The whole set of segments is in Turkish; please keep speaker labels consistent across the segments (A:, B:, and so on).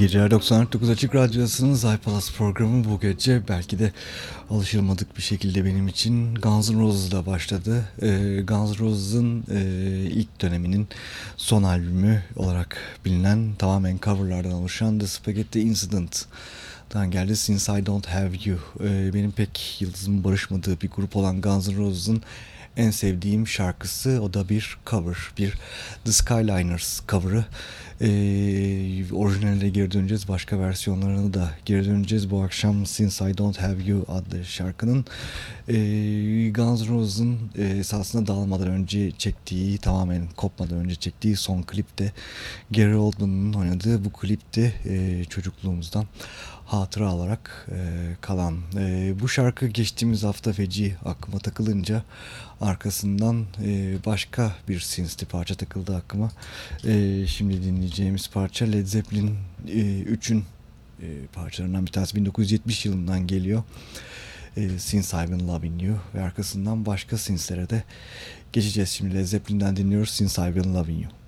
A: geceler 99 Açık Radyosu'nun Zaypalas programı bu gece belki de alışılmadık bir şekilde benim için Guns N' Roses'la başladı. Ee, Guns N' Roses'ın e, ilk döneminin son albümü olarak bilinen tamamen coverlardan oluşan The Spaghetti Incident Dan geldi Since I Don't Have You. Ee, benim pek yıldızımın barışmadığı bir grup olan Guns N' Roses'ın en sevdiğim şarkısı o da bir cover. Bir The Skyliners cover'ı. Ee, orijinaline geri döneceğiz. Başka versiyonlarını da geri döneceğiz. Bu akşam Since I Don't Have You adlı şarkının e, Guns N' Roses'ın e, esasında dağılmadan önce çektiği, tamamen kopmadan önce çektiği son klipte Gary Oldman'ın oynadığı bu klipte e, çocukluğumuzdan hatıra olarak e, kalan. E, bu şarkı geçtiğimiz hafta feci aklıma takılınca arkasından e, başka bir Sins'li parça takıldı aklıma. E, şimdi dinleyeceğimiz parça Led Zeppelin 3'ün e, e, parçalarından bir tanesi 1970 yılından geliyor. E, Since I've Been Loving You ve arkasından başka Sins'lere de geçeceğiz. Şimdi Led Zeppelin'den dinliyoruz Since I've Been Loving You.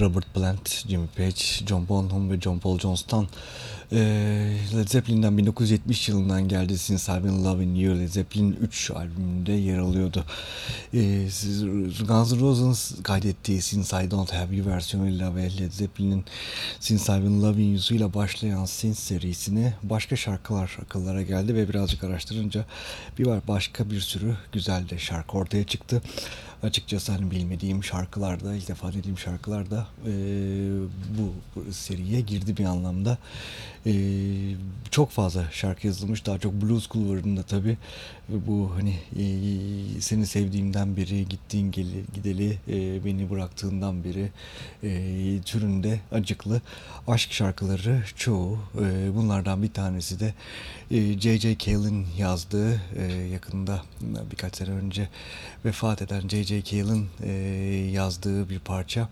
A: Robert Plant, Jimmy Page, John Bonham ve John Paul Jones'tan eee Led Zeppelin'den 1970 yılından geldi Since I've Been Loving You Led Zeppelin 3 albümünde yer alıyordu. Siz- Guns N' Roses'ın kaydettiği Since I Don't Have You versiyonuyla ve Led Zeppelin'in Since I've Been Loving You'suyla başlayan Sin serisini başka şarkılar akıllara geldi ve birazcık araştırınca bir var başka bir sürü güzel de şarkı ortaya çıktı. Açıkçası hani bilmediğim şarkılarda, ilk defa dediğim şarkılarda eee, bu, seriye girdi bir anlamda. Eee, çok fazla şarkı yazılmış. Daha çok blues kulvarında tabii. Bu hani eee, seni sevdiğimden beri, gittiğin geli, gideli, eee, beni bıraktığından beri eee, türünde acıklı aşk şarkıları çoğu. Eee, bunlardan bir tanesi de J.J. Cale'in yazdığı eee, yakında birkaç sene önce vefat eden J.J. Cale'in eee, yazdığı bir parça.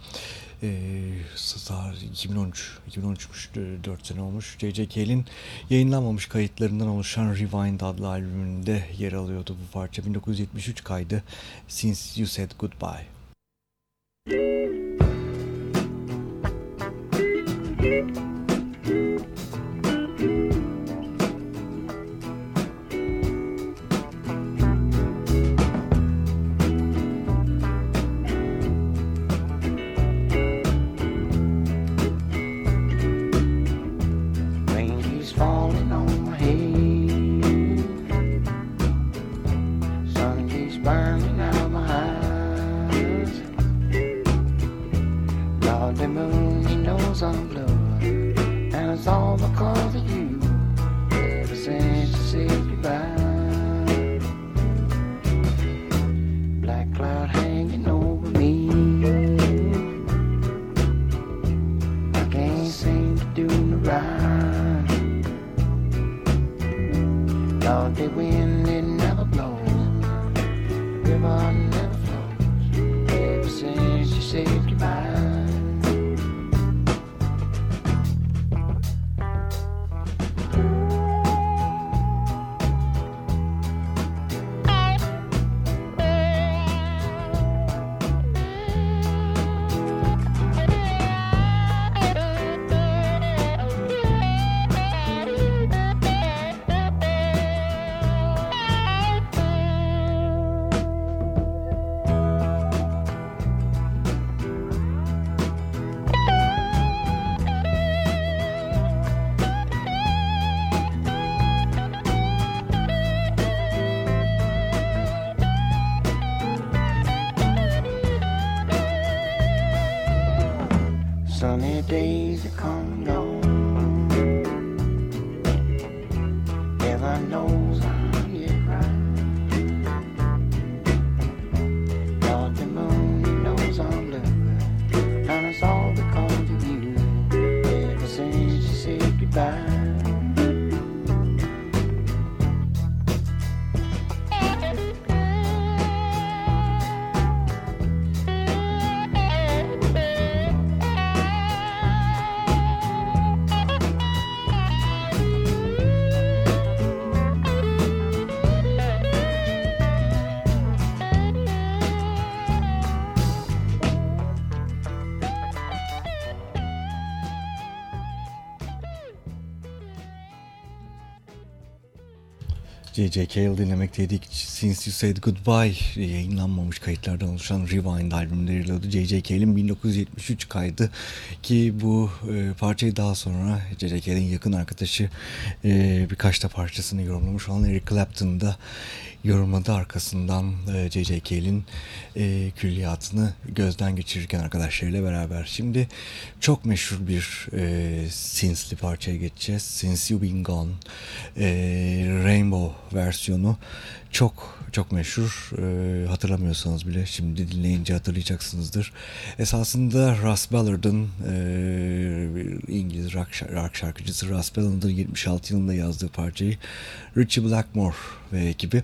A: Star 2013 2013'müş 4 sene olmuş. J.J. Cale'in yayınlanmamış kayıtlarından oluşan Rewind adlı albümünde yer alıyordu bu parça. 1973 kaydı Since You Said Goodbye.
B: Rain please come down.
C: J.J. Cale dinlemekteydik. Since You Said Goodbye yayınlanmamış kayıtlardan oluşan Rewind albümleriyle oldu. J.J. Cale'in 1973 kaydı ki bu e, parçayı daha sonra J.J. Cale'in yakın arkadaşı e, birkaç da parçasını yorumlamış olan Eric Clapton da yorumladı arkasından e. Cale'in e, külliyatını gözden geçirirken arkadaşlarıyla beraber. Şimdi çok meşhur bir e, Sins'li parçaya geçeceğiz. Since You Been Gone e, Rainbow versiyonu çok çok meşhur. E, hatırlamıyorsanız bile şimdi dinleyince hatırlayacaksınızdır. Esasında Russ Ballard'ın e, İngiliz rock, rock şarkıcısı Russ Ballard'ın 76 yılında yazdığı parçayı Richie Blackmore ve ekibi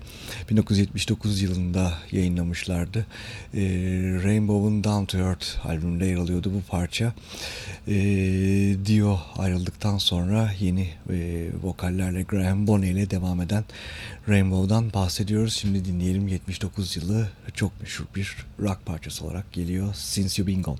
C: 1979 yılında yayınlamışlardı. E, Rainbow'un Down to Earth albümünde yer alıyordu bu parça. E, Dio ayrıldıktan sonra yeni e, vokallerle Graham Boney ile devam eden Rainbow'dan bahsediyoruz. Şimdi dinleyelim 79 yılı çok meşhur bir rock parçası olarak geliyor. Since You Been Gone.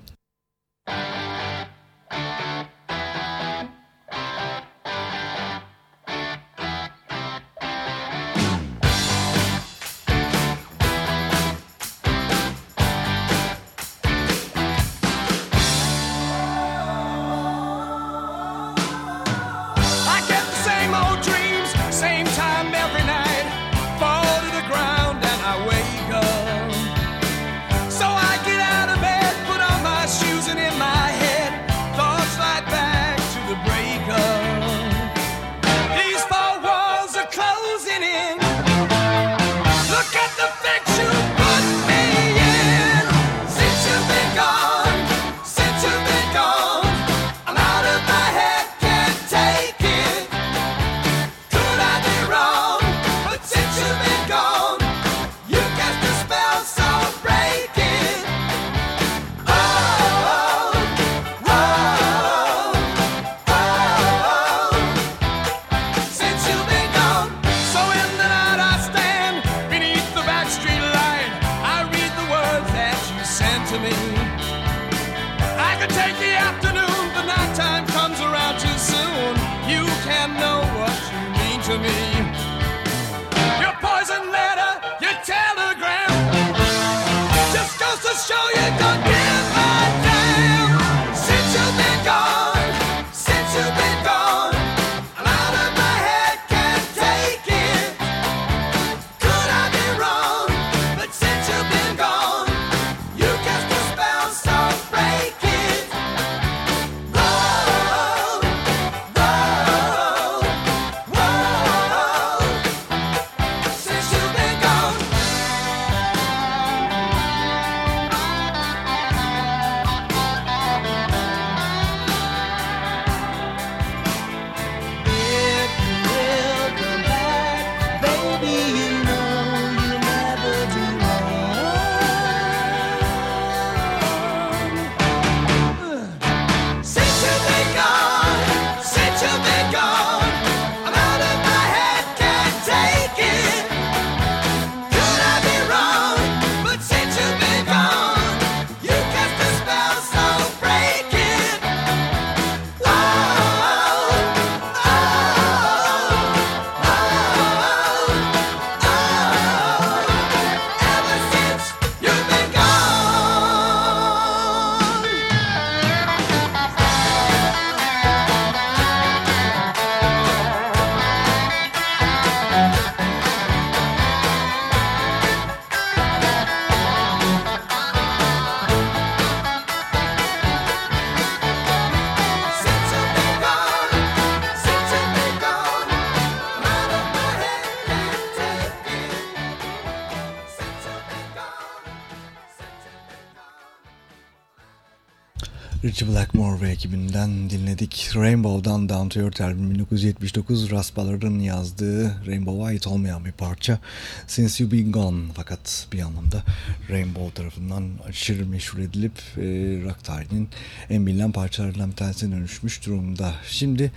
C: Ekibinden dinledik. Rainbow'dan Down to Earth albüm 1979 Russ Ballard'ın yazdığı Rainbow ait olmayan bir parça. Since You Been Gone fakat bir anlamda Rainbow tarafından aşırı meşhur edilip e, rock tarihinin en bilinen parçalarından bir tanesine dönüşmüş durumda. Şimdi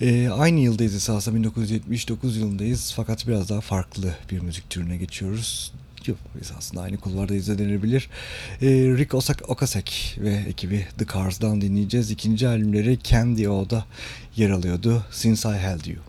C: e, aynı yıldayız esasında 1979 yılındayız fakat biraz daha farklı bir müzik türüne geçiyoruz esasında aynı kulvarda izlenebilir. E, Rick Osak Okasek ve ekibi The Cars'dan dinleyeceğiz. İkinci albümleri Candy O'da yer alıyordu. Since I Held You.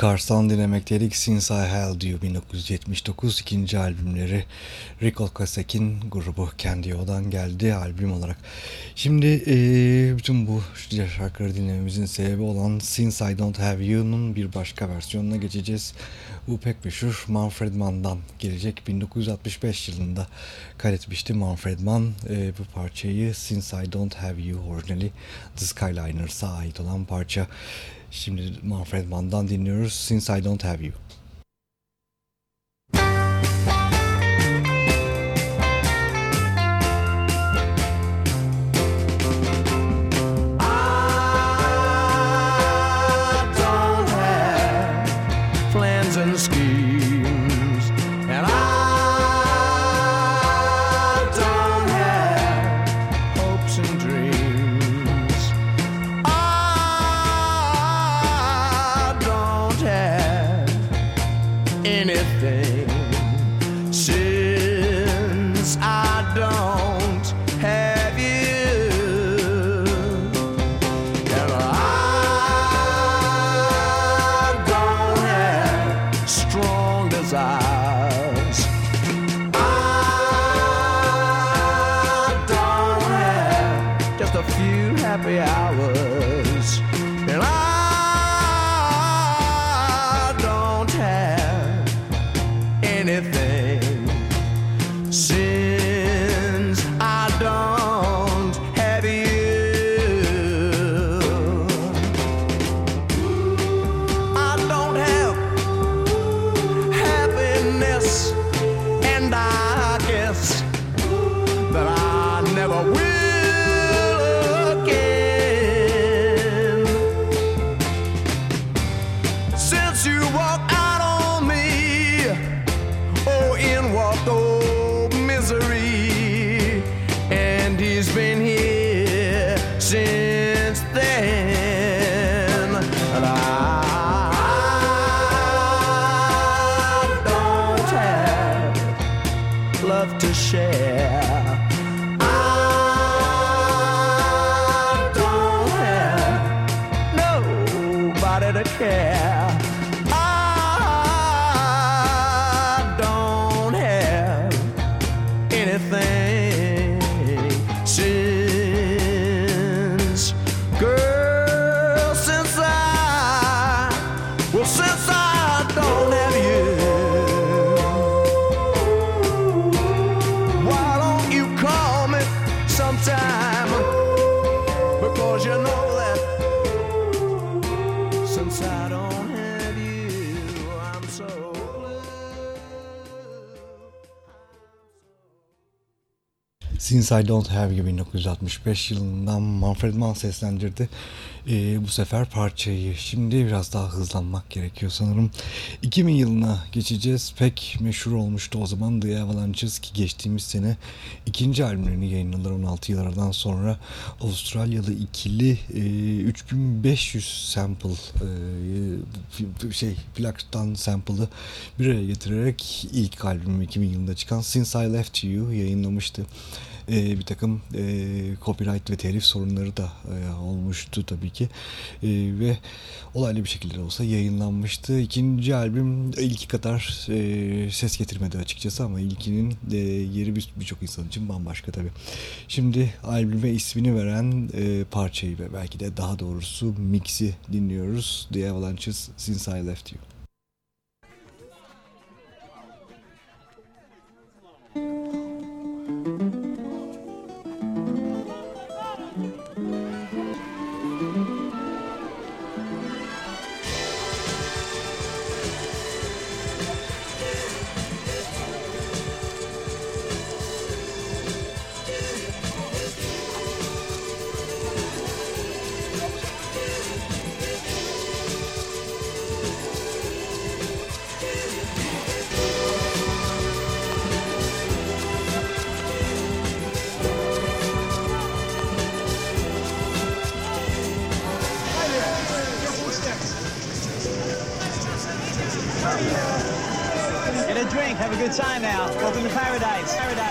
C: Cars'tan dinlemekteydik. Since I Held You 1979 ikinci albümleri Rick Okasek'in grubu Candy O'dan geldi albüm olarak. Şimdi e, bütün bu şarkıları dinlememizin sebebi olan Since I Don't Have You'nun bir başka versiyonuna geçeceğiz. Bu pek meşhur Manfred Mann'dan gelecek. 1965 yılında kaydetmişti Manfred Mann e, bu parçayı Since I Don't Have You orijinali The Skyliners'a ait olan parça. Şimdi Manfred Mann'dan dinliyoruz Since I Don't Have You.
D: anything. Since I Don't Have You
A: 1965 yılından Manfred Mann seslendirdi Ee, bu sefer parçayı. Şimdi biraz daha hızlanmak gerekiyor sanırım. 2000 yılına geçeceğiz. Pek meşhur olmuştu o zaman The Avalanches ki geçtiğimiz sene ikinci albümlerini yayınladılar 16 yıllardan sonra. Avustralyalı ikili e, 3500 sample e, şey plaktan sample'ı bir araya getirerek ilk albümü 2000 yılında çıkan Since I Left You yayınlamıştı. Ee, bir takım e, copyright ve telif sorunları da e, olmuştu tabii ki E, ve olaylı bir şekilde de olsa yayınlanmıştı. İkinci albüm ilki kadar e, ses getirmedi açıkçası ama ilkinin e, yeri bir- birçok insan için bambaşka tabii. Şimdi albüme ismini veren e, parçayı ve belki de daha doğrusu mix'i dinliyoruz. The Avalanches Since I Left You.
E: timeout. Welcome to Paradise. Paradise.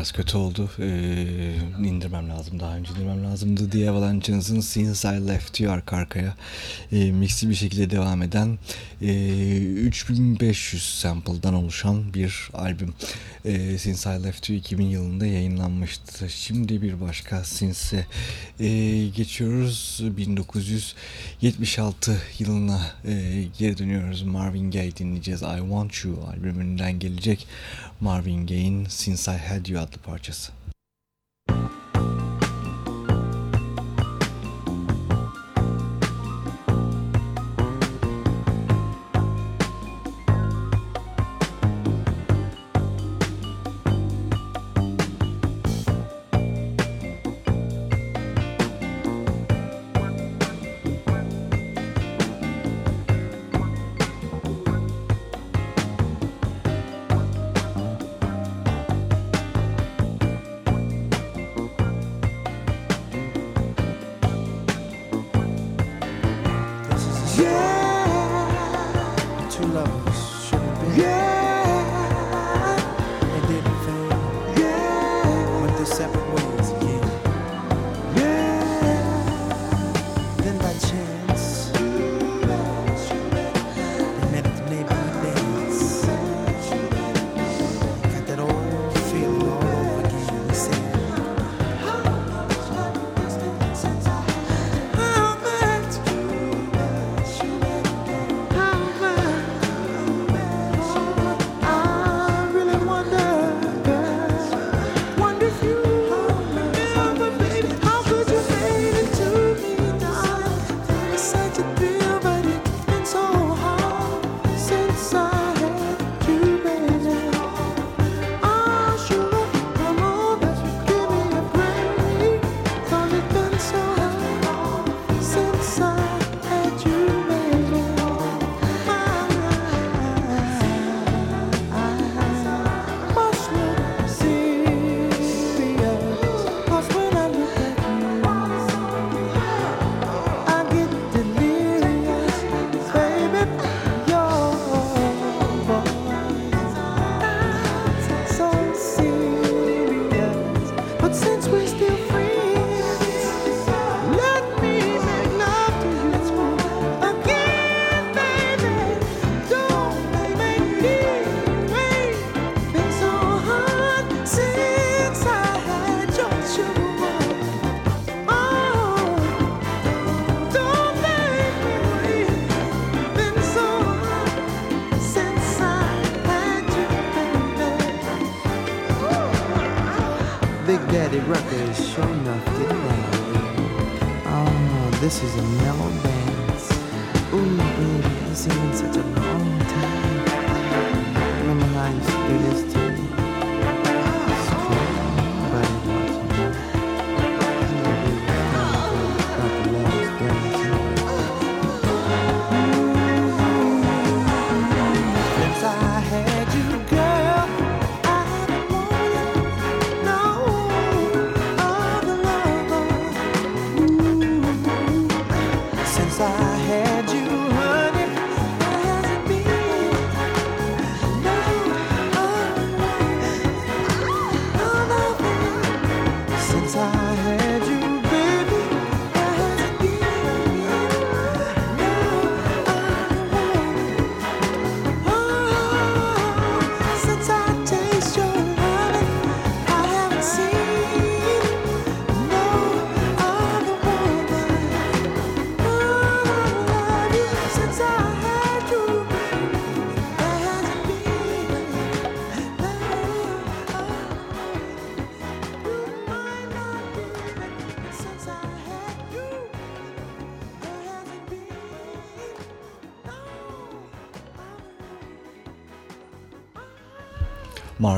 F: Biraz kötü oldu. Ee, indirmem lazım. Daha önce indirmem lazımdı diye Avalanche'ın Since I Left You arka arkaya e, mixli bir şekilde devam eden e, 3500 sample'dan oluşan bir albüm. E, Since I Left You 2000 yılında yayınlanmıştı. Şimdi bir başka Since'e e, geçiyoruz. 1976 yılına e, geri dönüyoruz. Marvin Gaye dinleyeceğiz. I Want You albümünden gelecek. Marvin Gaye'in Since I Had You adlı parçası.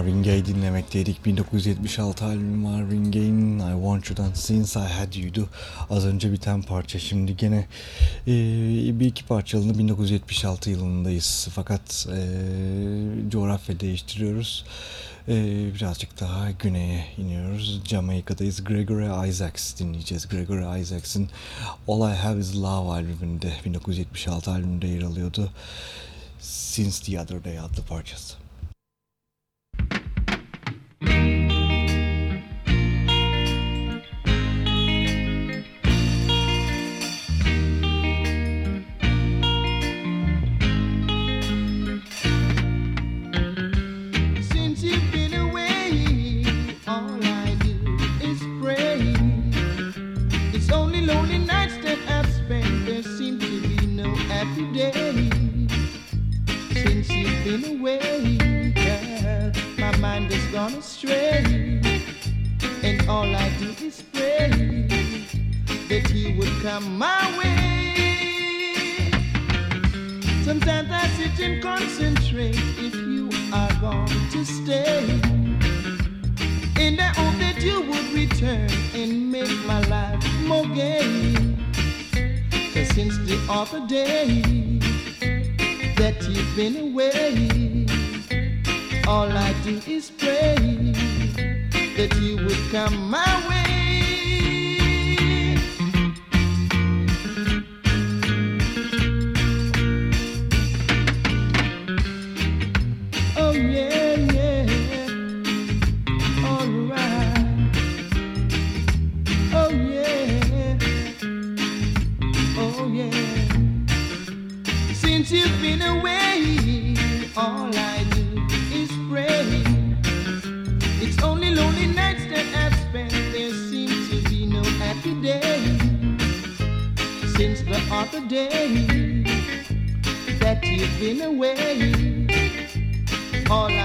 F: Marvin Gaye dinlemekteydik. 1976 albümü Marvin Gaye'in I Want You'dan Since I Had You'du. Az önce biten parça. Şimdi gene e, bir iki parçalını 1976 yılındayız. Fakat e, coğrafya değiştiriyoruz. E, birazcık daha güneye iniyoruz. Jamaika'dayız. Gregory Isaacs dinleyeceğiz. Gregory Isaacs'ın All I Have Is Love albümünde 1976 albümünde yer alıyordu. Since the Other Day adlı parçası.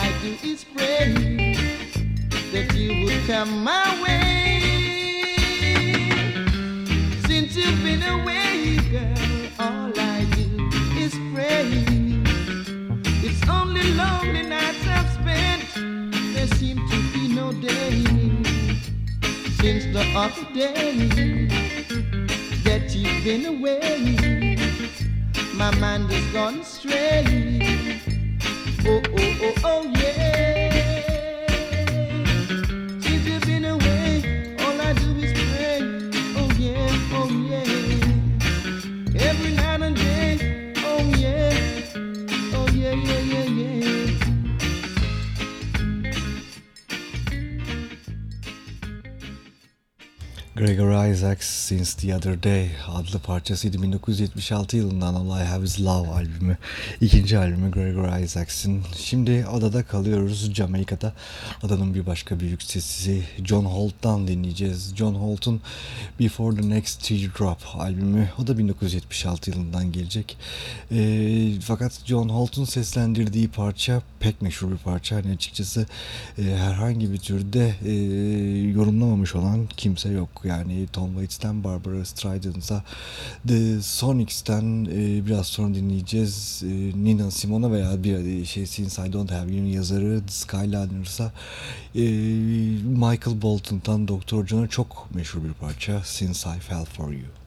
G: I do is pray that you would come my way. Since you've been away, girl, all I do is pray. It's only lonely nights I've spent. There seem to be no day since the other day that you've been away. My mind has gone astray. Oh, oh, oh, oh, yeah.
A: Gregor Isaacs Since the Other Day adlı parçasıydı 1976 yılından All I Have Is Love albümü. ikinci albümü Gregor Isaacs'in. Şimdi adada kalıyoruz Jamaika'da. Adanın bir başka büyük sesi John Holt'tan dinleyeceğiz. John Holt'un Before the Next Teardrop albümü. O da 1976 yılından gelecek. E, fakat John Holt'un seslendirdiği parça pek meşhur bir parça. Hani açıkçası e, herhangi bir türde e, yorumlamamış olan kimse yok. Yani Tom Waits'ten Barbara Streisand'a The Sonics'ten e, biraz sonra dinleyeceğiz. E, Nina Simone veya bir şey Since I Don't Have You'nun yazarı Skyliners'a e, Michael Bolton'dan Dr. John'a çok meşhur bir parça Since I Fell For You.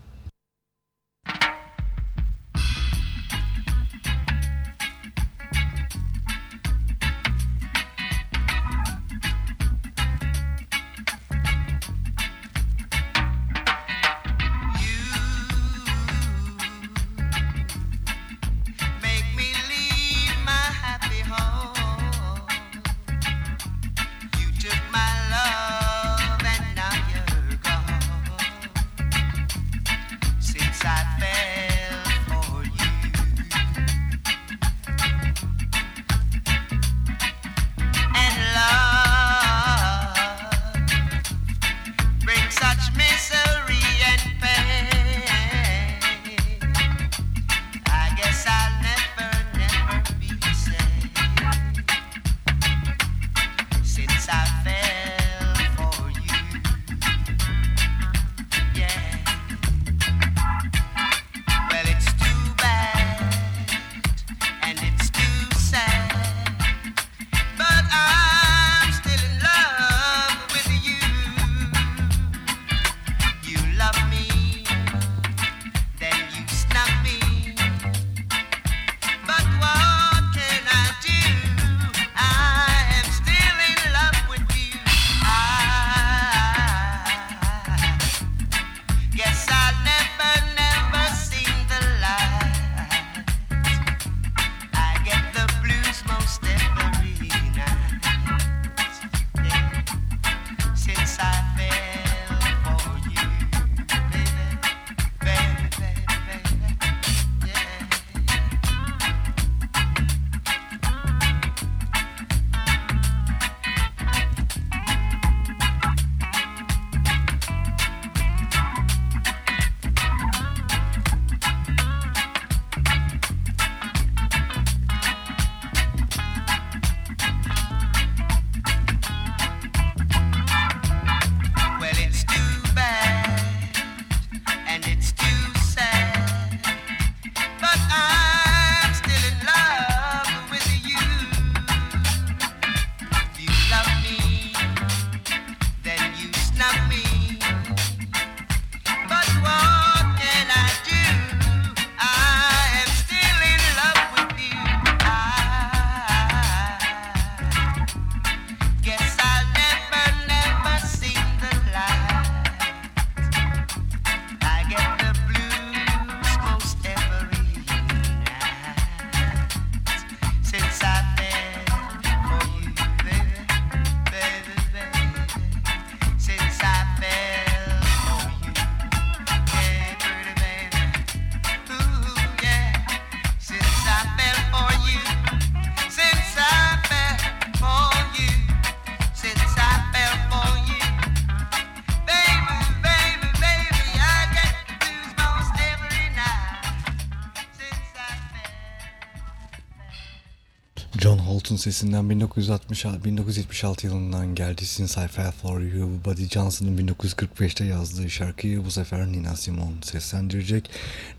A: Sesinden 1960, 1976 yılından geldi I Fell For You. Buddy Johnson'ın 1945'te yazdığı şarkıyı bu sefer Nina Simone seslendirecek.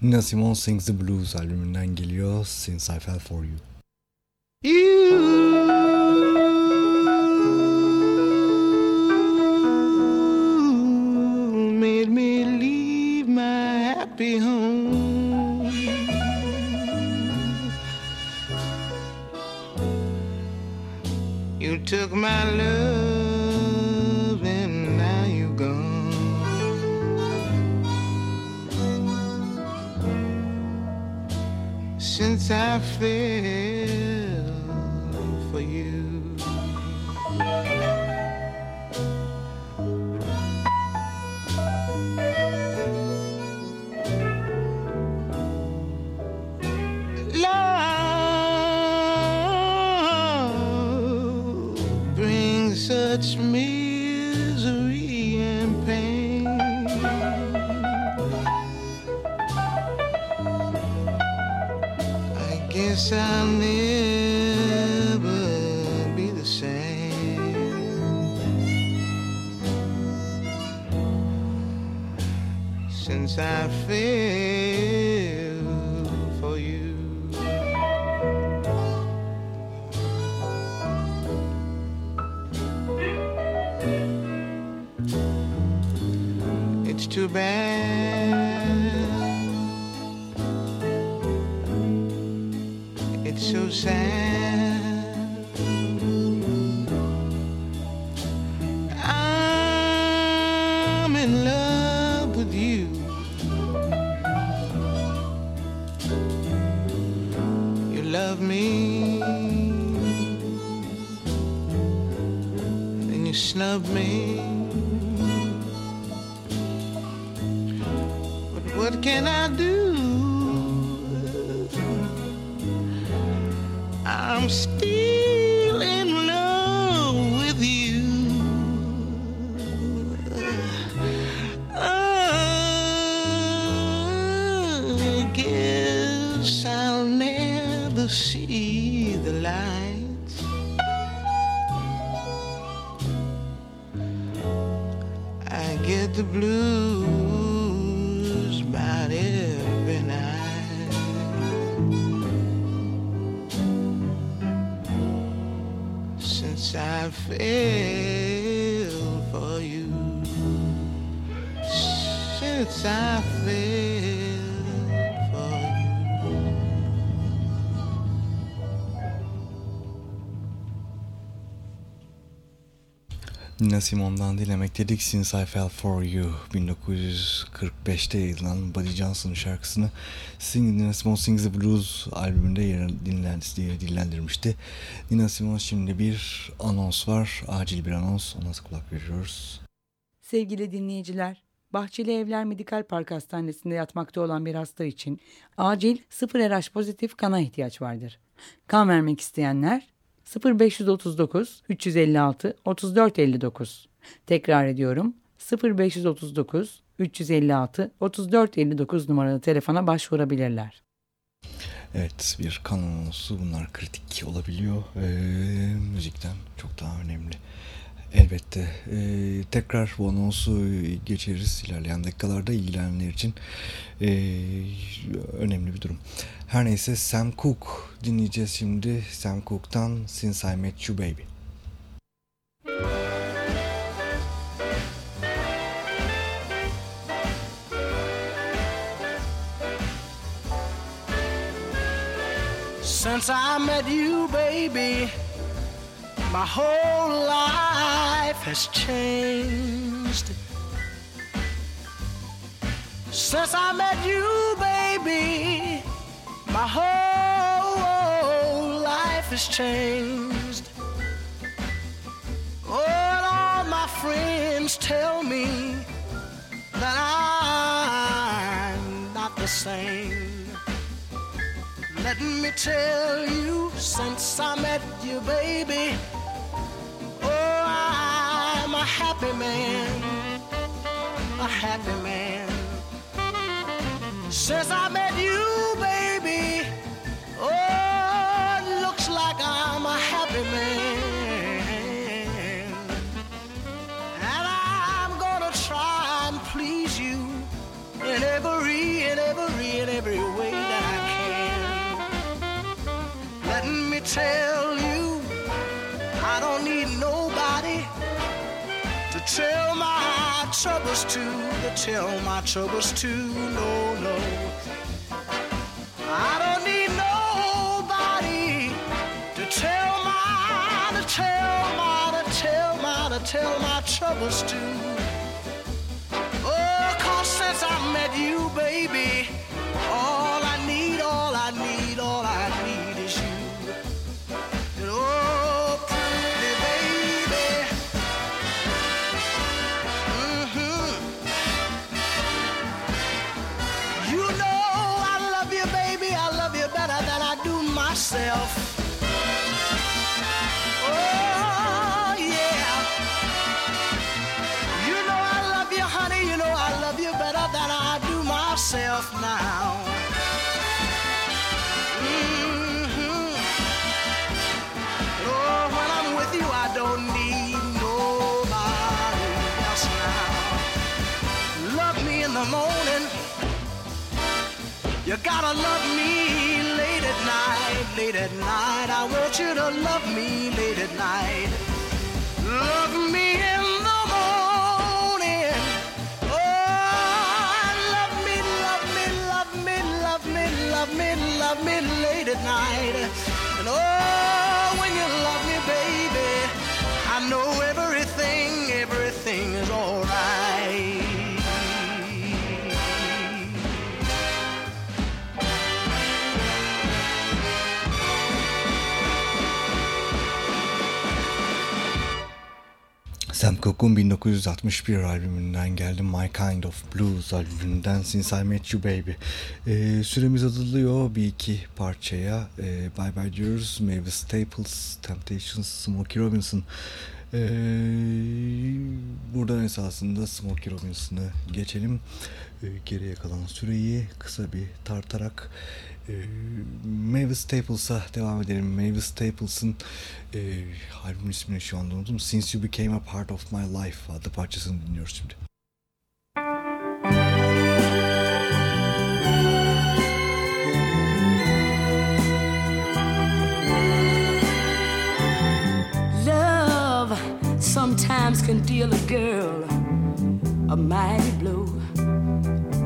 A: Nina Simone Sings the Blues albümünden geliyor I Fell For. You
H: misery and pain. I guess I'll never
A: Nina Simone'dan dinlemek dedik Since I Fell For You 1945'te yayınlanan Buddy Johnson'ın şarkısını Sing, Nina Simone Sings the Blues albümünde yer dinlen, diye dillendirmişti. Nina Simone şimdi bir anons var. Acil bir anons. Ona kulak veriyoruz.
I: Sevgili dinleyiciler, Bahçeli Evler Medikal Park Hastanesi'nde yatmakta olan bir hasta için acil 0 RH pozitif kana ihtiyaç vardır. Kan vermek isteyenler 0539 356 3459. Tekrar ediyorum 0539 356 3459 numaralı telefona başvurabilirler.
A: Evet bir kan anonsu bunlar kritik olabiliyor. Ee, müzikten çok daha önemli. Elbette. Ee, tekrar bu anonsu geçeriz ilerleyen dakikalarda ilgilenenler için ee, önemli bir durum. Her neyse Sam Cooke dinleyeceğiz şimdi. Sam Cooke'tan Since I Met You Baby.
D: Since I met you, baby, my whole life has changed. Since I met you, baby, my whole life has changed. And all my friends tell me that I'm not the same. Let me tell you, since I met you, baby, Oh, I'm a happy man, a happy man. Since I met you, baby, oh, it looks like I'm a happy man. And I'm gonna try and please you in every, in every, in every way that I can. Let me tell troubles to, tell my troubles to. No, no. I don't need nobody to tell my, to tell my, to tell my, to tell my troubles to. Oh, cause since I met you, baby, all gotta love me late at night, late at night. I want you to love me late at night. Love me in the morning. Oh, love me, love me, love me, love me, love me, love me late at night. And oh, when you love me, baby, I know everything,
A: Sam Cooke'un 1961 albümünden geldi. My Kind of Blues albümünden Since I Met You Baby. Ee, süremiz azalıyor bir iki parçaya. Ee, bye bye diyoruz. Mavis Staples, Temptations, Smokey Robinson. Ee, buradan esasında Smokey Robinson'ı geçelim. Ee, geriye kalan süreyi kısa bir tartarak e, Mavis Staples'a devam edelim. Mavis Staples'ın e, albüm ismini şu anda unuttum. Since You Became a Part of My Life adlı parçasını dinliyoruz şimdi.
E: Love sometimes can deal a girl a mighty blow.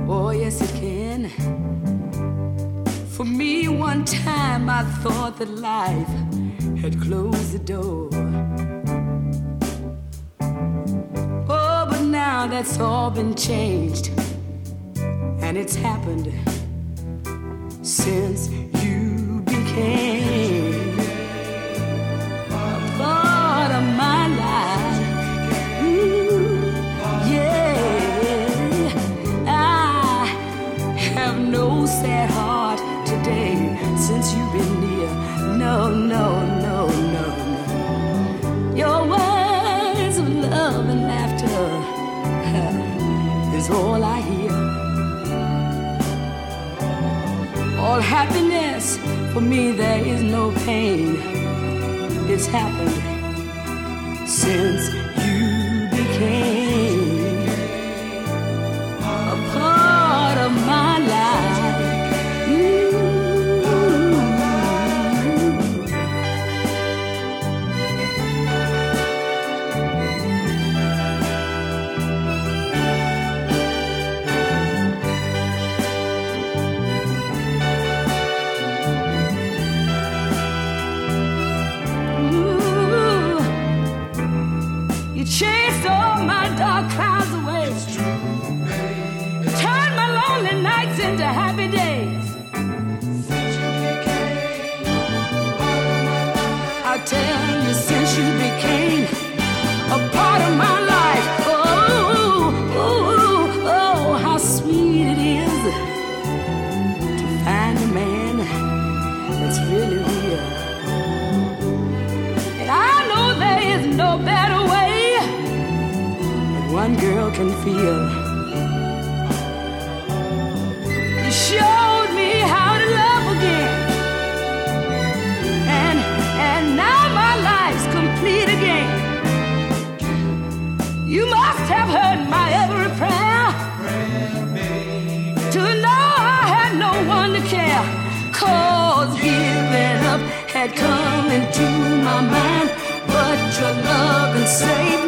E: Oh, yes, it can. For me, one time I thought that life had closed the door. Oh, but now that's all been changed. And it's happened since you became a part of my No, no, no, no, no. Your words of love and laughter is all I hear. All happiness for me, there is no pain. It's happened since you became a part of my can feel. You showed me how to love again. And and now my life's complete again. You must have heard my every prayer. To know I had no one to care. Cause giving up had come into my mind. But your love and saved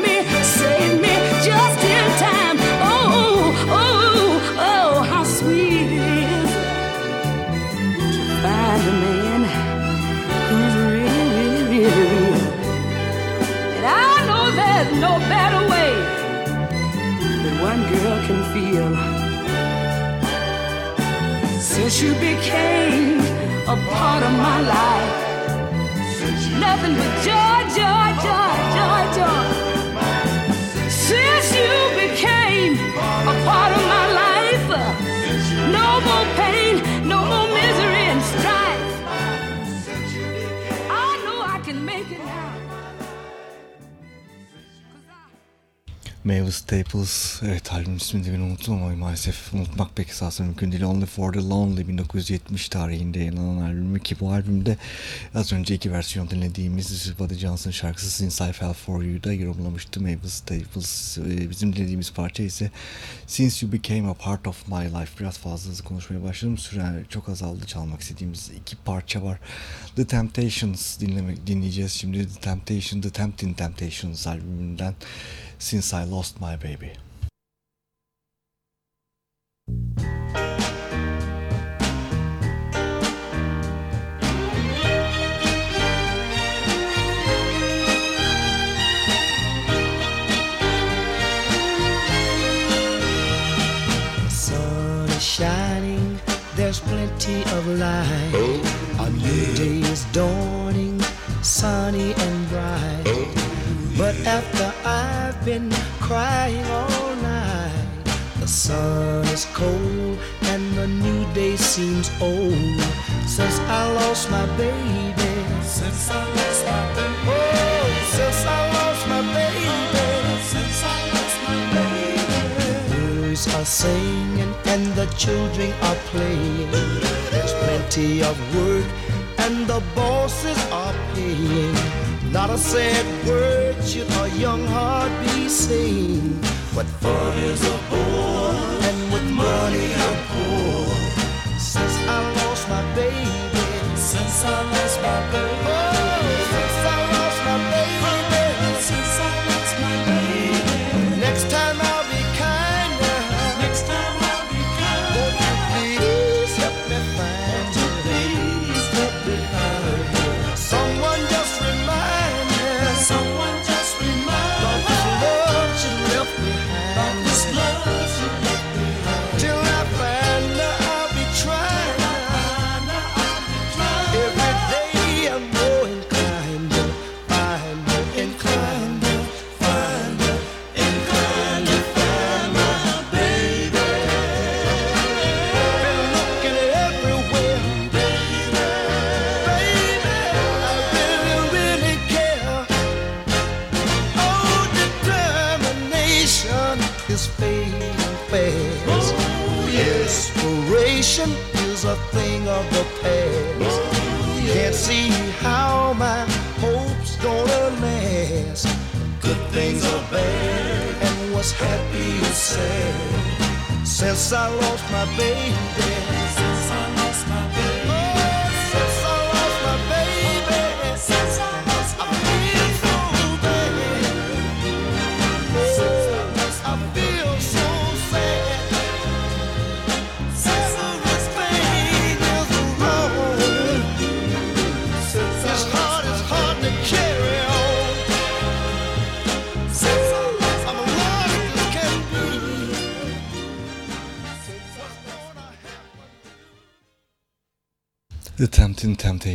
E: Since you became a part of my life, nothing but joy, joy, joy, joy, joy. Since you became a part of my life,
A: Mavis Staples, evet albüm ismini de ben unuttum ama maalesef unutmak pek esasında mümkün değil. Only for the Lonely 1970 tarihinde yayınlanan albümü ki bu albümde az önce iki versiyon dinlediğimiz Buddy Johnson şarkısı Since I Fell For You'da yorumlamıştı Mavis Staples. Ee, Bizim dinlediğimiz parça ise Since You Became a Part of My Life. Biraz fazla hızlı konuşmaya başladım. Süre çok azaldı. Çalmak istediğimiz iki parça var. The Temptations dinlemek, dinleyeceğiz şimdi. The Temptation, The Tempting Temptations albümünden Since I Lost My Baby.
J: The sun is shining, there's plenty of light. Oh, A new day is dawning, sunny and bright. But after I've been crying all night, the sun is cold and the new day seems old. Since I lost my baby, since I lost my baby, oh, since I lost my baby, since I lost my baby. Birds are singing and the children are playing. There's plenty of work and the bosses are paying. Not a sad word should a young heart be saying. But fun is a bore, and with money I'm poor. Since I lost my baby, since I lost my baby, oh, since I lost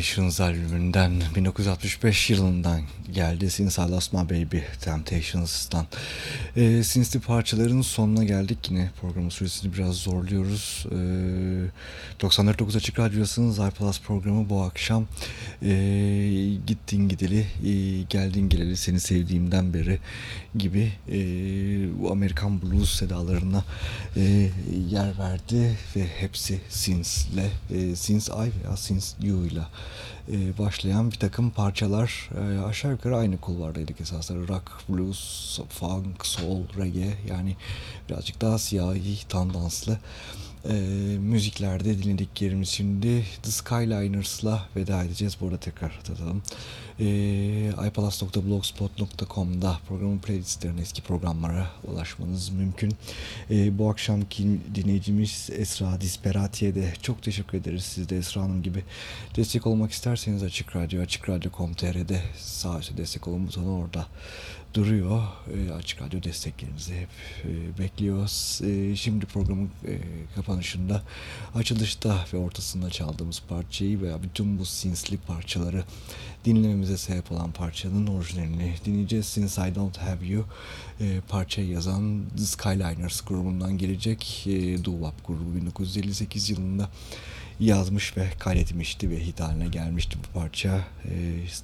A: Temptations albümünden 1965 yılından geldi Since I Lost My Baby Temptations'tan. Ee, Since parçaların sonuna geldik yine programın süresini biraz zorluyoruz. Ee, 94.9 Açık Radyosu'nun iPlus programı bu akşam ee, gittin gideli ee, geldin geleli seni sevdiğimden beri gibi ee, bu Amerikan blues sedalarına ee, yer verdi ve hepsi Since'le ee, Since I veya Since You ile e, başlayan bir takım parçalar e, aşağı yukarı aynı kulvardaydık esasında. Rock, blues, funk, soul, reggae yani birazcık daha siyahi tandanslı e, müziklerde dinlediklerimiz şimdi The Skyliners'la veda edeceğiz. Bu arada tekrar hatırlatalım. E, ipalas.blogspot.com'da programın playlistlerine eski programlara ulaşmanız mümkün. E, bu akşamki dinleyicimiz Esra Disperati'ye de çok teşekkür ederiz. Siz de Esra Hanım gibi destek olmak isterseniz Açık Radyo, Açık Radyo.com.tr'de sağ üstte destek olun butonu orada duruyor. E, Açık Radyo desteklerinizi hep e, bekliyoruz. E, şimdi programın e, kapanışında açılışta ve ortasında çaldığımız parçayı veya bütün bu sinsli parçaları dinlememize sebep olan parçanın orijinalini dinleyeceğiz. Since I Don't Have You e, parçayı yazan The Skyliners grubundan gelecek. E, Doo grubu 1958 yılında yazmış ve kaydetmişti ve hit haline gelmişti bu parça. E,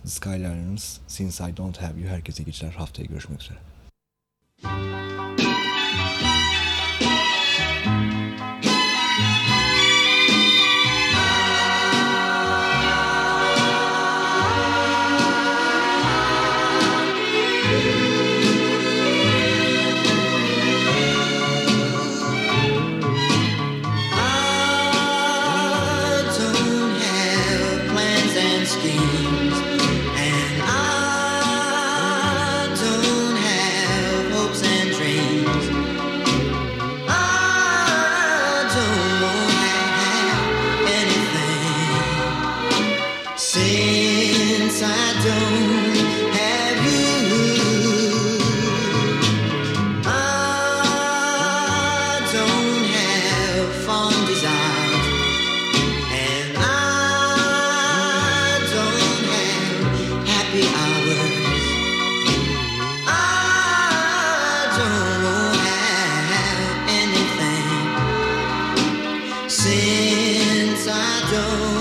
A: Skyliners Since I Don't Have You herkese geceler haftaya görüşmek üzere.
K: Since I don't